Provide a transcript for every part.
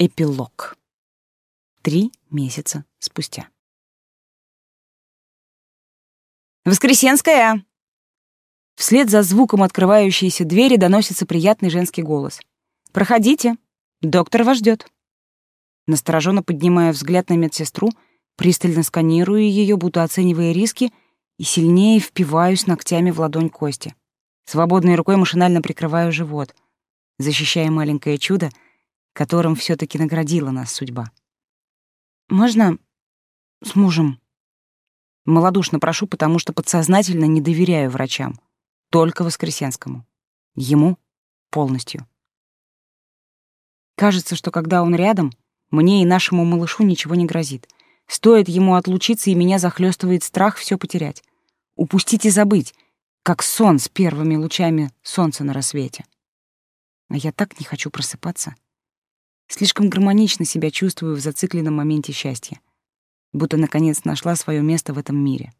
Эпилог. Три месяца спустя. «Воскресенская!» Вслед за звуком открывающейся двери доносится приятный женский голос. «Проходите, доктор вас ждет. Настороженно поднимая взгляд на медсестру, пристально сканирую ее, будто оценивая риски, и сильнее впиваюсь ногтями в ладонь Кости. Свободной рукой машинально прикрываю живот, защищая маленькое чудо — которым все таки наградила нас судьба. «Можно с мужем?» Молодушно прошу, потому что подсознательно не доверяю врачам. Только Воскресенскому. Ему полностью. Кажется, что когда он рядом, мне и нашему малышу ничего не грозит. Стоит ему отлучиться, и меня захлестывает страх все потерять. Упустить и забыть, как сон с первыми лучами солнца на рассвете. А я так не хочу просыпаться. Слишком гармонично себя чувствую в зацикленном моменте счастья. Будто, наконец, нашла свое место в этом мире.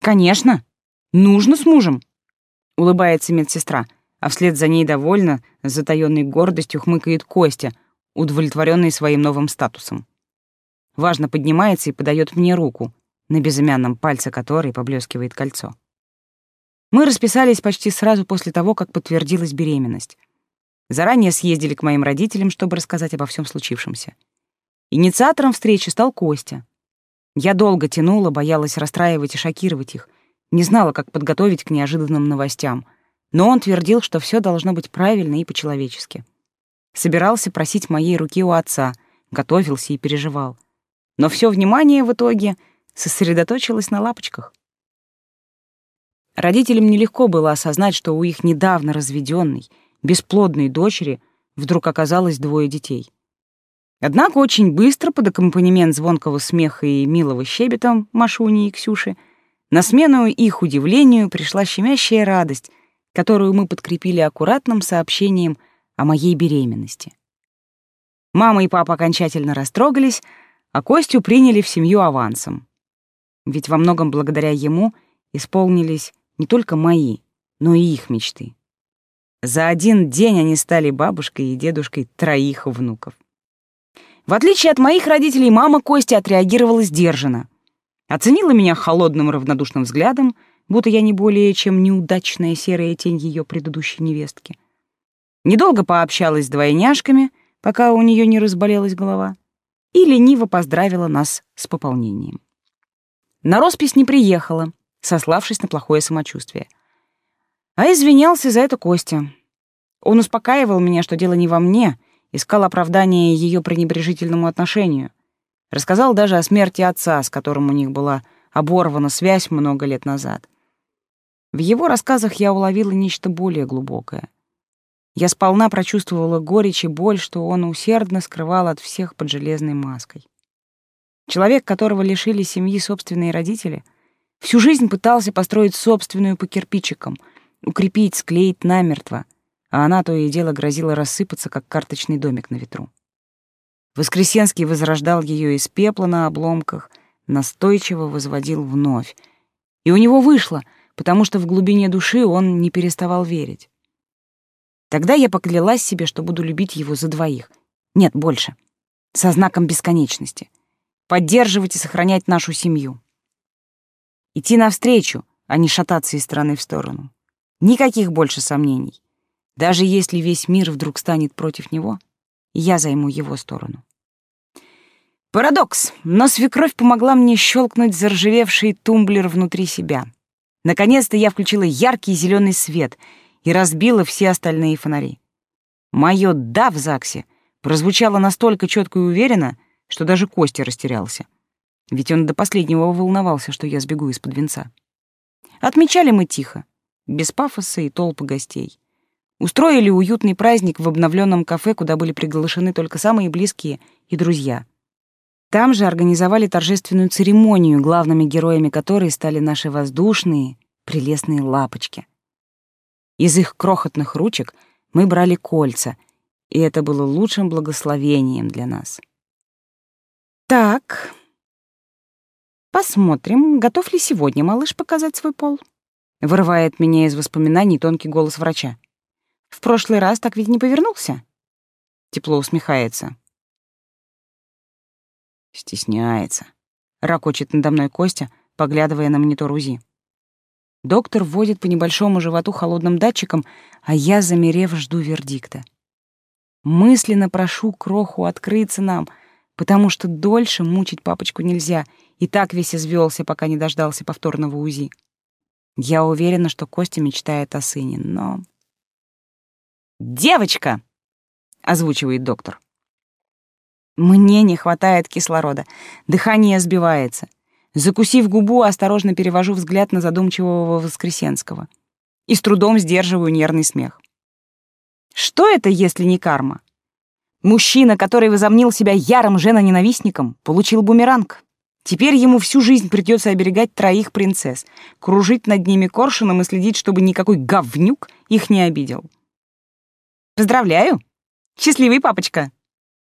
«Конечно! Нужно с мужем!» — улыбается медсестра, а вслед за ней довольно, с затаённой гордостью хмыкает Костя, удовлетворенный своим новым статусом. Важно поднимается и подает мне руку, на безымянном пальце которой поблескивает кольцо. Мы расписались почти сразу после того, как подтвердилась беременность. Заранее съездили к моим родителям, чтобы рассказать обо всем случившемся. Инициатором встречи стал Костя. Я долго тянула, боялась расстраивать и шокировать их, не знала, как подготовить к неожиданным новостям, но он твердил, что все должно быть правильно и по-человечески. Собирался просить моей руки у отца, готовился и переживал. Но все внимание в итоге сосредоточилось на лапочках. Родителям нелегко было осознать, что у их недавно разведенной, бесплодной дочери вдруг оказалось двое детей. Однако очень быстро, под аккомпанемент звонкого смеха и милого щебета Машуни и Ксюши, на смену их удивлению пришла щемящая радость, которую мы подкрепили аккуратным сообщением о моей беременности. Мама и папа окончательно растрогались, а Костю приняли в семью авансом. Ведь во многом благодаря ему исполнились не только мои, но и их мечты. За один день они стали бабушкой и дедушкой троих внуков. В отличие от моих родителей, мама Кости отреагировала сдержанно. Оценила меня холодным равнодушным взглядом, будто я не более чем неудачная серая тень ее предыдущей невестки. Недолго пообщалась с двойняшками, пока у нее не разболелась голова, и лениво поздравила нас с пополнением. На роспись не приехала, сославшись на плохое самочувствие — а извинялся за это Костя. Он успокаивал меня, что дело не во мне, искал оправдание ее пренебрежительному отношению. Рассказал даже о смерти отца, с которым у них была оборвана связь много лет назад. В его рассказах я уловила нечто более глубокое. Я сполна прочувствовала горечь и боль, что он усердно скрывал от всех под железной маской. Человек, которого лишили семьи собственные родители, всю жизнь пытался построить собственную по кирпичикам — укрепить, склеить намертво, а она то и дело грозила рассыпаться, как карточный домик на ветру. Воскресенский возрождал ее из пепла на обломках, настойчиво возводил вновь. И у него вышло, потому что в глубине души он не переставал верить. Тогда я поклялась себе, что буду любить его за двоих. Нет, больше. Со знаком бесконечности. Поддерживать и сохранять нашу семью. Идти навстречу, а не шататься из стороны в сторону. Никаких больше сомнений. Даже если весь мир вдруг станет против него, я займу его сторону. Парадокс, но свекровь помогла мне щелкнуть заржавевший тумблер внутри себя. Наконец-то я включила яркий зеленый свет и разбила все остальные фонари. Мое «да» в ЗАГСе прозвучало настолько четко и уверенно, что даже Костя растерялся. Ведь он до последнего волновался, что я сбегу из-под венца. Отмечали мы тихо, без пафоса и толпы гостей. Устроили уютный праздник в обновленном кафе, куда были приглашены только самые близкие и друзья. Там же организовали торжественную церемонию, главными героями которой стали наши воздушные, прелестные лапочки. Из их крохотных ручек мы брали кольца, и это было лучшим благословением для нас. Так, посмотрим, готов ли сегодня малыш показать свой пол. Вырывает меня из воспоминаний тонкий голос врача. В прошлый раз так ведь не повернулся? тепло усмехается. Стесняется. Ракочет надо мной Костя, поглядывая на монитор УЗИ. Доктор вводит по небольшому животу холодным датчиком, а я, замерев, жду вердикта. Мысленно прошу Кроху открыться нам, потому что дольше мучить папочку нельзя, и так весь извелся, пока не дождался повторного УЗИ. Я уверена, что Костя мечтает о сыне, но... «Девочка!» — озвучивает доктор. Мне не хватает кислорода, дыхание сбивается. Закусив губу, осторожно перевожу взгляд на задумчивого Воскресенского и с трудом сдерживаю нервный смех. Что это, если не карма? Мужчина, который возомнил себя ярым женоненавистником, получил бумеранг. Теперь ему всю жизнь придется оберегать троих принцесс, кружить над ними коршуном и следить, чтобы никакой говнюк их не обидел. «Поздравляю! Счастливый папочка!»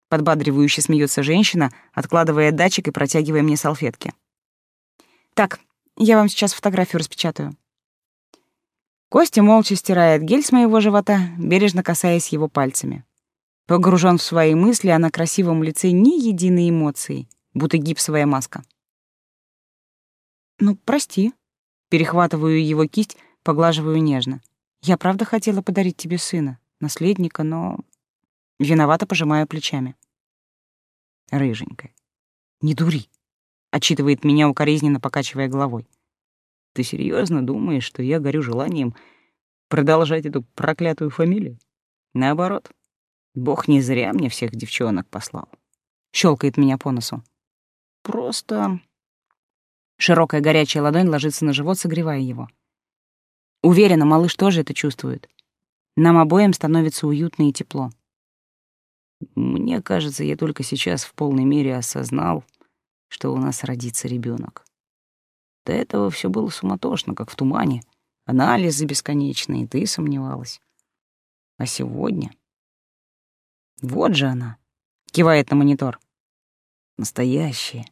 Подбадривающе смеется женщина, откладывая датчик и протягивая мне салфетки. Так, я вам сейчас фотографию распечатаю. Костя молча стирает гель с моего живота, бережно касаясь его пальцами. Погружен в свои мысли, а на красивом лице ни единой эмоции, будто гипсовая маска. «Ну, прости». Перехватываю его кисть, поглаживаю нежно. «Я правда хотела подарить тебе сына, наследника, но...» Виновато пожимаю плечами. Рыженькая. «Не дури. — отчитывает меня укоризненно, покачивая головой. «Ты серьезно думаешь, что я горю желанием продолжать эту проклятую фамилию? Наоборот, Бог не зря мне всех девчонок послал». Щелкает меня по носу. «Просто...» Широкая горячая ладонь ложится на живот, согревая его. Уверена, малыш тоже это чувствует. Нам обоим становится уютно и тепло. Мне кажется, я только сейчас в полной мере осознал, что у нас родится ребенок. До этого все было суматошно, как в тумане. Анализы бесконечные, ты сомневалась. А сегодня... Вот же она, кивает на монитор. Настоящая.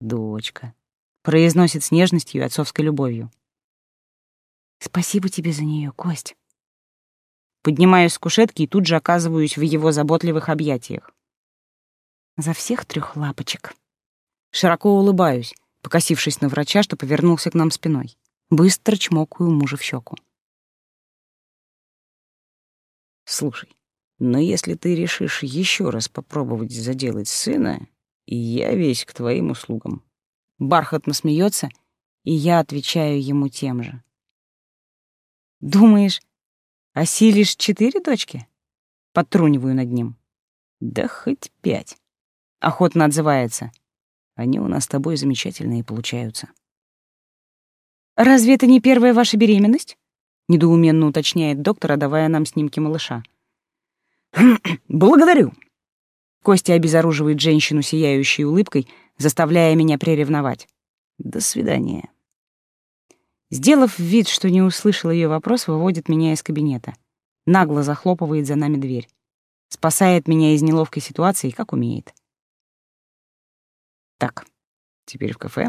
Дочка. Произносит с нежностью и отцовской любовью. Спасибо тебе за нее, Кость. Поднимаюсь с кушетки и тут же оказываюсь в его заботливых объятиях. За всех трех лапочек. Широко улыбаюсь, покосившись на врача, что повернулся к нам спиной. Быстро чмокаю мужа в щеку. Слушай, но если ты решишь еще раз попробовать заделать сына, я весь к твоим услугам. Бархатно смеется, и я отвечаю ему тем же. Думаешь, осилишь четыре дочки? Подтруниваю над ним. Да хоть пять охотно отзывается. Они у нас с тобой замечательные получаются. «Разве это не первая ваша беременность?» — недоуменно уточняет доктор, давая нам снимки малыша. «Благодарю!» Костя обезоруживает женщину сияющей улыбкой, заставляя меня приревновать. «До свидания». Сделав вид, что не услышал ее вопрос, выводит меня из кабинета. Нагло захлопывает за нами дверь. Спасает меня из неловкой ситуации, как умеет. Так, теперь в кафе.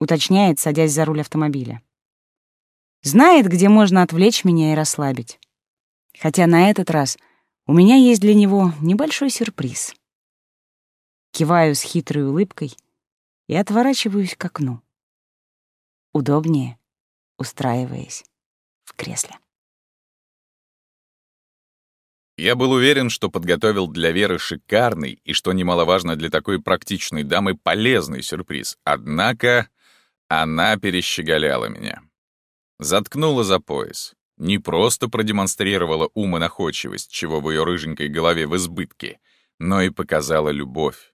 Уточняет, садясь за руль автомобиля. Знает, где можно отвлечь меня и расслабить. Хотя на этот раз у меня есть для него небольшой сюрприз. Киваю с хитрой улыбкой и отворачиваюсь к окну. Удобнее, устраиваясь в кресле. Я был уверен, что подготовил для Веры шикарный и, что немаловажно для такой практичной дамы, полезный сюрприз. Однако она перещеголяла меня. Заткнула за пояс. Не просто продемонстрировала ум и находчивость, чего в ее рыженькой голове в избытке, но и показала любовь.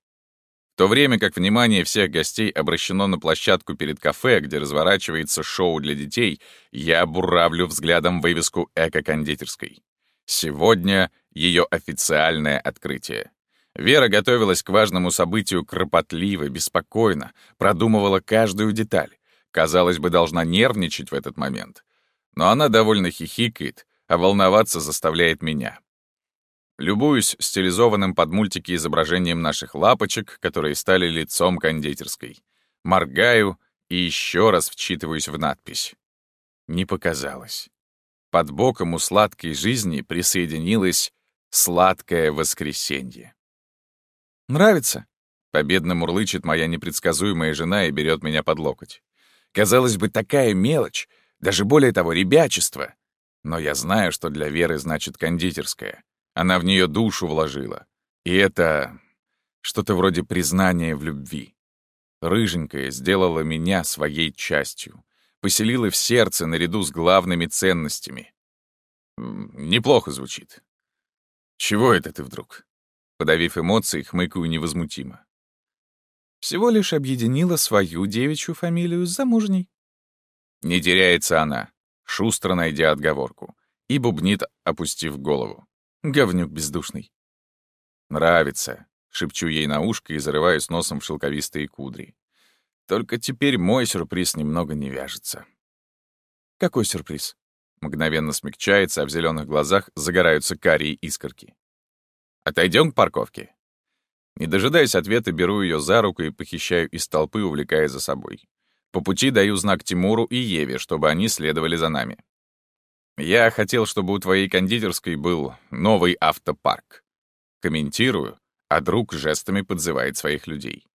В то время как внимание всех гостей обращено на площадку перед кафе, где разворачивается шоу для детей, я буравлю взглядом вывеску эко-кондитерской. Сегодня ее официальное открытие. Вера готовилась к важному событию кропотливо, беспокойно, продумывала каждую деталь. Казалось бы, должна нервничать в этот момент. Но она довольно хихикает, а волноваться заставляет меня. Любуюсь стилизованным под мультики изображением наших лапочек, которые стали лицом кондитерской. Моргаю и еще раз вчитываюсь в надпись. Не показалось. Под боком у сладкой жизни присоединилась Сладкое воскресенье. «Нравится?» — победно мурлычет моя непредсказуемая жена и берет меня под локоть. Казалось бы, такая мелочь, даже более того, ребячество. Но я знаю, что для Веры значит кондитерская. Она в нее душу вложила. И это что-то вроде признания в любви. Рыженькая сделала меня своей частью, поселила в сердце наряду с главными ценностями. Неплохо звучит. Чего это ты вдруг? Подавив эмоции, хмыкаю невозмутимо. Всего лишь объединила свою девичью фамилию с замужней. Не теряется она, шустро найдя отговорку, и бубнит, опустив голову. Говнюк бездушный. Нравится, шепчу ей на ушко и зарываюсь носом в шелковистые кудри. Только теперь мой сюрприз немного не вяжется. Какой сюрприз? Мгновенно смягчается, а в зеленых глазах загораются карие искорки. Отойдем к парковке. Не дожидаясь ответа, беру ее за руку и похищаю из толпы, увлекая за собой. По пути даю знак Тимуру и Еве, чтобы они следовали за нами. Я хотел, чтобы у твоей кондитерской был новый автопарк. Комментирую, а друг жестами подзывает своих людей.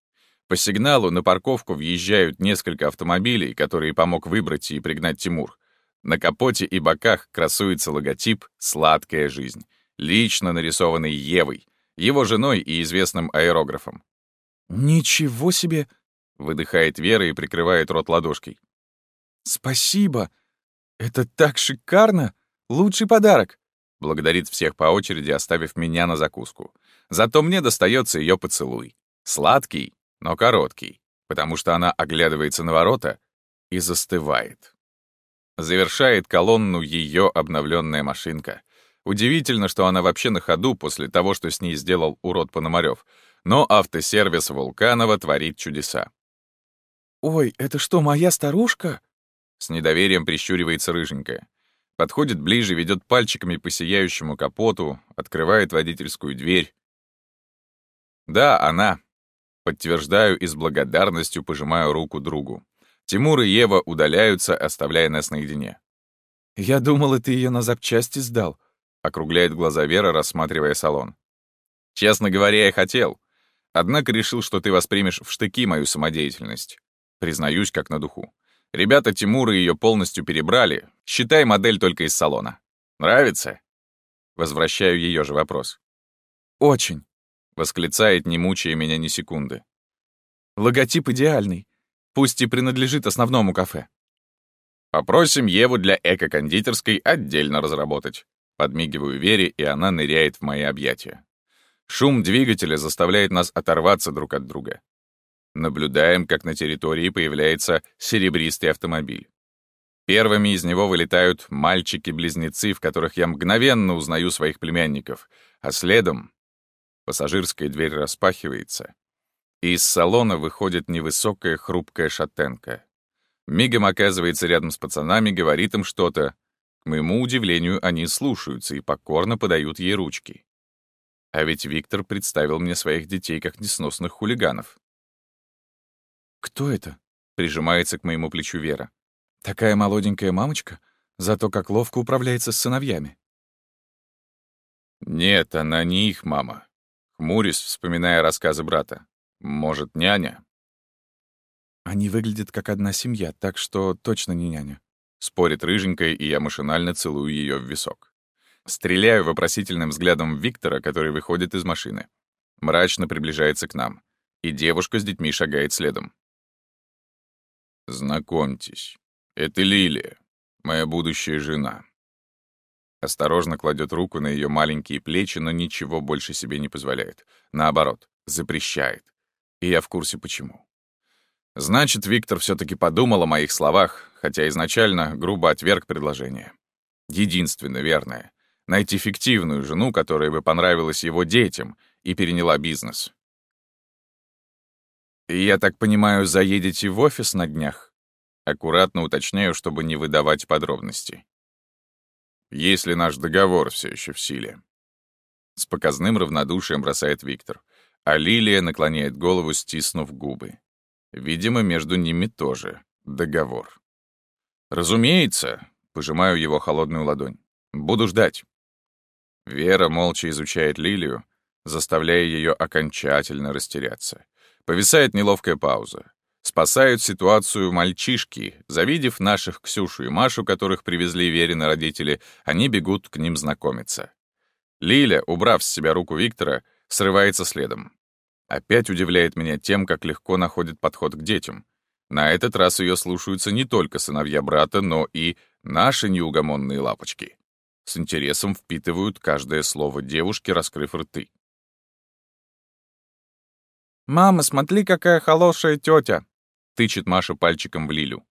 По сигналу на парковку въезжают несколько автомобилей, которые помог выбрать и пригнать Тимур. На капоте и боках красуется логотип «Сладкая жизнь», лично нарисованный Евой, его женой и известным аэрографом. «Ничего себе!» — выдыхает Вера и прикрывает рот ладошкой. «Спасибо! Это так шикарно! Лучший подарок!» Благодарит всех по очереди, оставив меня на закуску. Зато мне достается ее поцелуй. Сладкий, но короткий, потому что она оглядывается на ворота и застывает. Завершает колонну ее обновленная машинка. Удивительно, что она вообще на ходу после того, что с ней сделал урод Пономарёв. Но автосервис Вулканова творит чудеса. «Ой, это что, моя старушка?» С недоверием прищуривается рыженькая. Подходит ближе, ведет пальчиками по сияющему капоту, открывает водительскую дверь. Да, она. Подтверждаю и с благодарностью пожимаю руку другу. Тимур и Ева удаляются, оставляя нас наедине. «Я думала, ты ее на запчасти сдал», — округляет глаза Вера, рассматривая салон. «Честно говоря, я хотел. Однако решил, что ты воспримешь в штыки мою самодеятельность. Признаюсь, как на духу. Ребята Тимура ее полностью перебрали. Считай модель только из салона. Нравится?» Возвращаю ее же вопрос. «Очень», — восклицает, не мучая меня ни секунды. «Логотип идеальный пусть и принадлежит основному кафе. Попросим Еву для эко-кондитерской отдельно разработать. Подмигиваю Вере, и она ныряет в мои объятия. Шум двигателя заставляет нас оторваться друг от друга. Наблюдаем, как на территории появляется серебристый автомобиль. Первыми из него вылетают мальчики-близнецы, в которых я мгновенно узнаю своих племянников, а следом пассажирская дверь распахивается, и из салона выходит невысокая хрупкая шатенка. Мигом оказывается рядом с пацанами, говорит им что-то. К моему удивлению, они слушаются и покорно подают ей ручки. А ведь Виктор представил мне своих детей как несносных хулиганов. «Кто это?» — прижимается к моему плечу Вера. «Такая молоденькая мамочка, зато как ловко управляется с сыновьями». «Нет, она не их мама», — хмурюсь, вспоминая рассказы брата. Может, няня? Они выглядят как одна семья, так что точно не няня. Спорит рыженькая, и я машинально целую ее в висок. Стреляю вопросительным взглядом Виктора, который выходит из машины. Мрачно приближается к нам, и девушка с детьми шагает следом. «Знакомьтесь, это Лилия, моя будущая жена». Осторожно кладет руку на ее маленькие плечи, но ничего больше себе не позволяет. Наоборот, запрещает. И я в курсе почему. Значит, Виктор все таки подумал о моих словах, хотя изначально грубо отверг предложение. Единственно верное — найти фиктивную жену, которая бы понравилась его детям и переняла бизнес. «Я так понимаю, заедете в офис на днях?» Аккуратно уточняю, чтобы не выдавать подробности. «Если наш договор все еще в силе». С показным равнодушием бросает Виктор а Лилия наклоняет голову, стиснув губы. Видимо, между ними тоже договор. «Разумеется», — пожимаю его холодную ладонь. «Буду ждать». Вера молча изучает лилию, заставляя ее окончательно растеряться. Повисает неловкая пауза. Спасают ситуацию мальчишки. Завидев наших Ксюшу и Машу, которых привезли Верины родители, они бегут к ним знакомиться. Лиля, убрав с себя руку Виктора, срывается следом. Опять удивляет меня тем, как легко находит подход к детям. На этот раз ее слушаются не только сыновья брата, но и наши неугомонные лапочки. С интересом впитывают каждое слово девушки, раскрыв рты. «Мама, смотри, какая хорошая тетя!» — тычет Маша пальчиком в Лилю.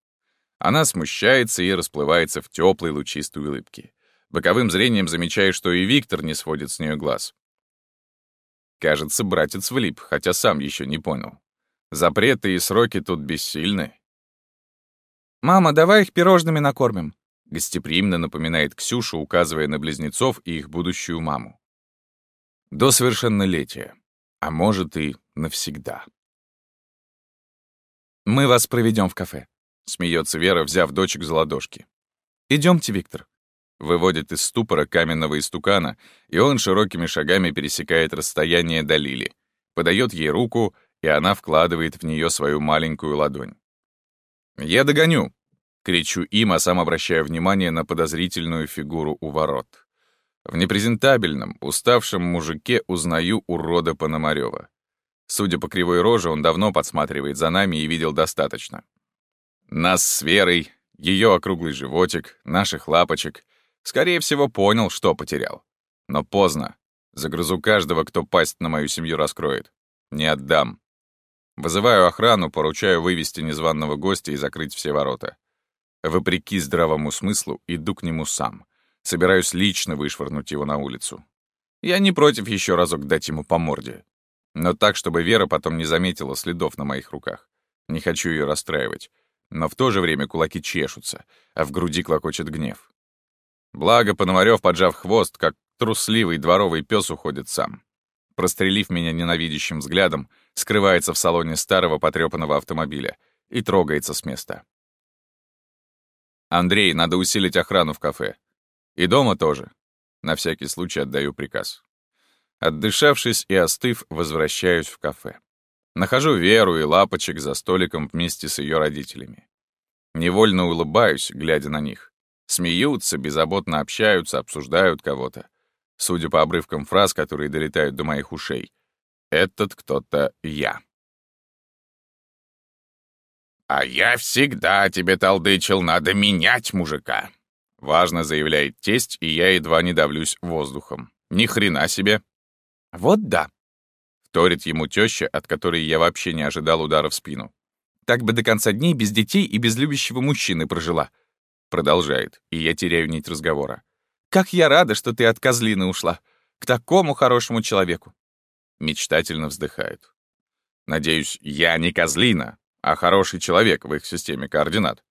Она смущается и расплывается в теплой лучистой улыбке. Боковым зрением замечаю, что и Виктор не сводит с нее глаз. Кажется, братец влип, хотя сам еще не понял. Запреты и сроки тут бессильны. «Мама, давай их пирожными накормим», — гостеприимно напоминает Ксюша, указывая на близнецов и их будущую маму. До совершеннолетия, а может и навсегда. «Мы вас проведем в кафе», — смеется Вера, взяв дочек за ладошки. Идемте, Виктор. Выводит из ступора каменного истукана, и он широкими шагами пересекает расстояние до Лили, подает ей руку, и она вкладывает в нее свою маленькую ладонь. «Я догоню!» — кричу им, а сам обращаю внимание на подозрительную фигуру у ворот. В непрезентабельном, уставшем мужике узнаю урода Пономарёва. Судя по кривой роже, он давно подсматривает за нами и видел достаточно. Нас с Верой, ее округлый животик, наших лапочек. Скорее всего, понял, что потерял. Но поздно. Загрызу каждого, кто пасть на мою семью раскроет. Не отдам. Вызываю охрану, поручаю вывести незваного гостя и закрыть все ворота. Вопреки здравому смыслу, иду к нему сам. Собираюсь лично вышвырнуть его на улицу. Я не против еще разок дать ему по морде. Но так, чтобы Вера потом не заметила следов на моих руках. Не хочу ее расстраивать. Но в то же время кулаки чешутся, а в груди клокочет гнев. Благо, Пономарёв, поджав хвост, как трусливый дворовый пес уходит сам. Прострелив меня ненавидящим взглядом, скрывается в салоне старого потрёпанного автомобиля и трогается с места. «Андрей, надо усилить охрану в кафе. И дома тоже». На всякий случай отдаю приказ. Отдышавшись и остыв, возвращаюсь в кафе. Нахожу Веру и Лапочек за столиком вместе с ее родителями. Невольно улыбаюсь, глядя на них. Смеются, беззаботно общаются, обсуждают кого-то. Судя по обрывкам фраз, которые долетают до моих ушей. Этот кто-то я. «А я всегда тебе толдычил, надо менять мужика!» Важно заявляет тесть, и я едва не давлюсь воздухом. Ни хрена себе. «Вот да», — вторит ему теща, от которой я вообще не ожидал удара в спину. «Так бы до конца дней без детей и без любящего мужчины прожила». Продолжает, и я теряю нить разговора. «Как я рада, что ты от козлины ушла. К такому хорошему человеку». Мечтательно вздыхает. Надеюсь, я не козлина, а хороший человек в их системе координат.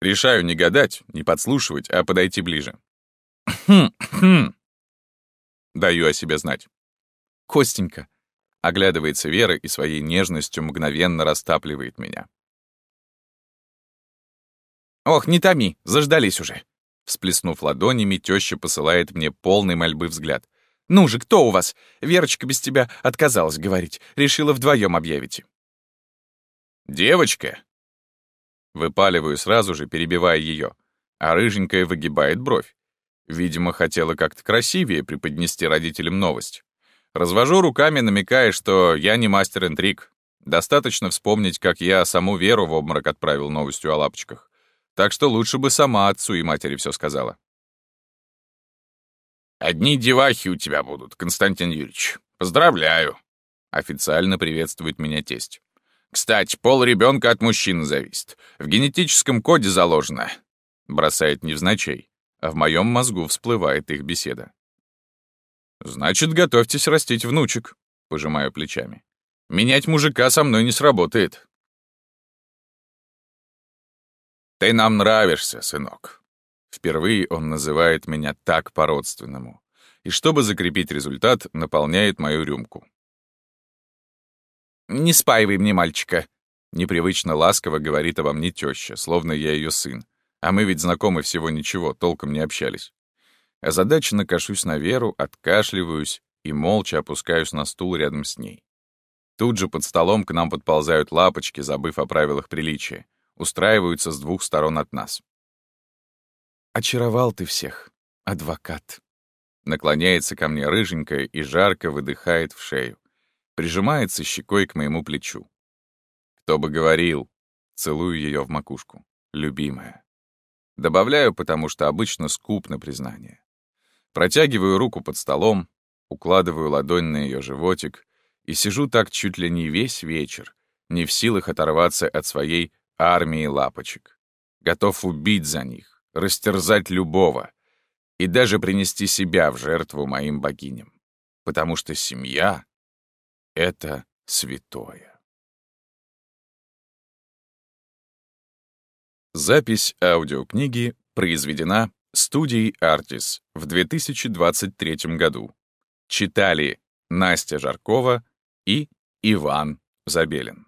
Решаю не гадать, не подслушивать, а подойти ближе. «Хм, хм», Даю о себе знать. «Костенька!» — оглядывается Вера и своей нежностью мгновенно растапливает меня. «Ох, не томи, заждались уже!» Всплеснув ладонями, теща посылает мне полный мольбы взгляд. «Ну же, кто у вас? Верочка без тебя отказалась говорить. Решила вдвоем объявить». «Девочка!» Выпаливаю сразу же, перебивая ее, а рыженькая выгибает бровь. Видимо, хотела как-то красивее преподнести родителям новость. Развожу руками, намекая, что я не мастер интриг. Достаточно вспомнить, как я саму Веру в обморок отправил новостью о лапочках. Так что лучше бы сама отцу и матери все сказала. «Одни девахи у тебя будут, Константин Юрьевич. Поздравляю!» Официально приветствует меня тесть. «Кстати, пол ребенка от мужчины зависит. В генетическом коде заложено». Бросает невзначай а в моем мозгу всплывает их беседа. «Значит, готовьтесь растить внучек», — пожимаю плечами. «Менять мужика со мной не сработает». «Ты нам нравишься, сынок». Впервые он называет меня так по-родственному. И чтобы закрепить результат, наполняет мою рюмку. «Не спаивай мне мальчика», — непривычно ласково говорит обо мне теща, словно я ее сын. А мы ведь знакомы всего ничего, толком не общались. Озадаченно кашусь на Веру, откашливаюсь и молча опускаюсь на стул рядом с ней. Тут же под столом к нам подползают лапочки, забыв о правилах приличия, устраиваются с двух сторон от нас. «Очаровал ты всех, адвокат», Наклоняется ко мне рыженькая и жарко выдыхает в шею. Прижимается щекой к моему плечу. Кто бы говорил, целую ее в макушку. Любимая. Добавляю, потому что обычно скуп на признание. Протягиваю руку под столом, укладываю ладонь на ее животик и сижу так чуть ли не весь вечер, не в силах оторваться от своей армии лапочек. Готов убить за них, растерзать любого, и даже принести себя в жертву моим богиням, потому что семья — это святое. Запись аудиокниги произведена студией Artis в 2023 году. Читали Настя Жаркова и Иван Забелин.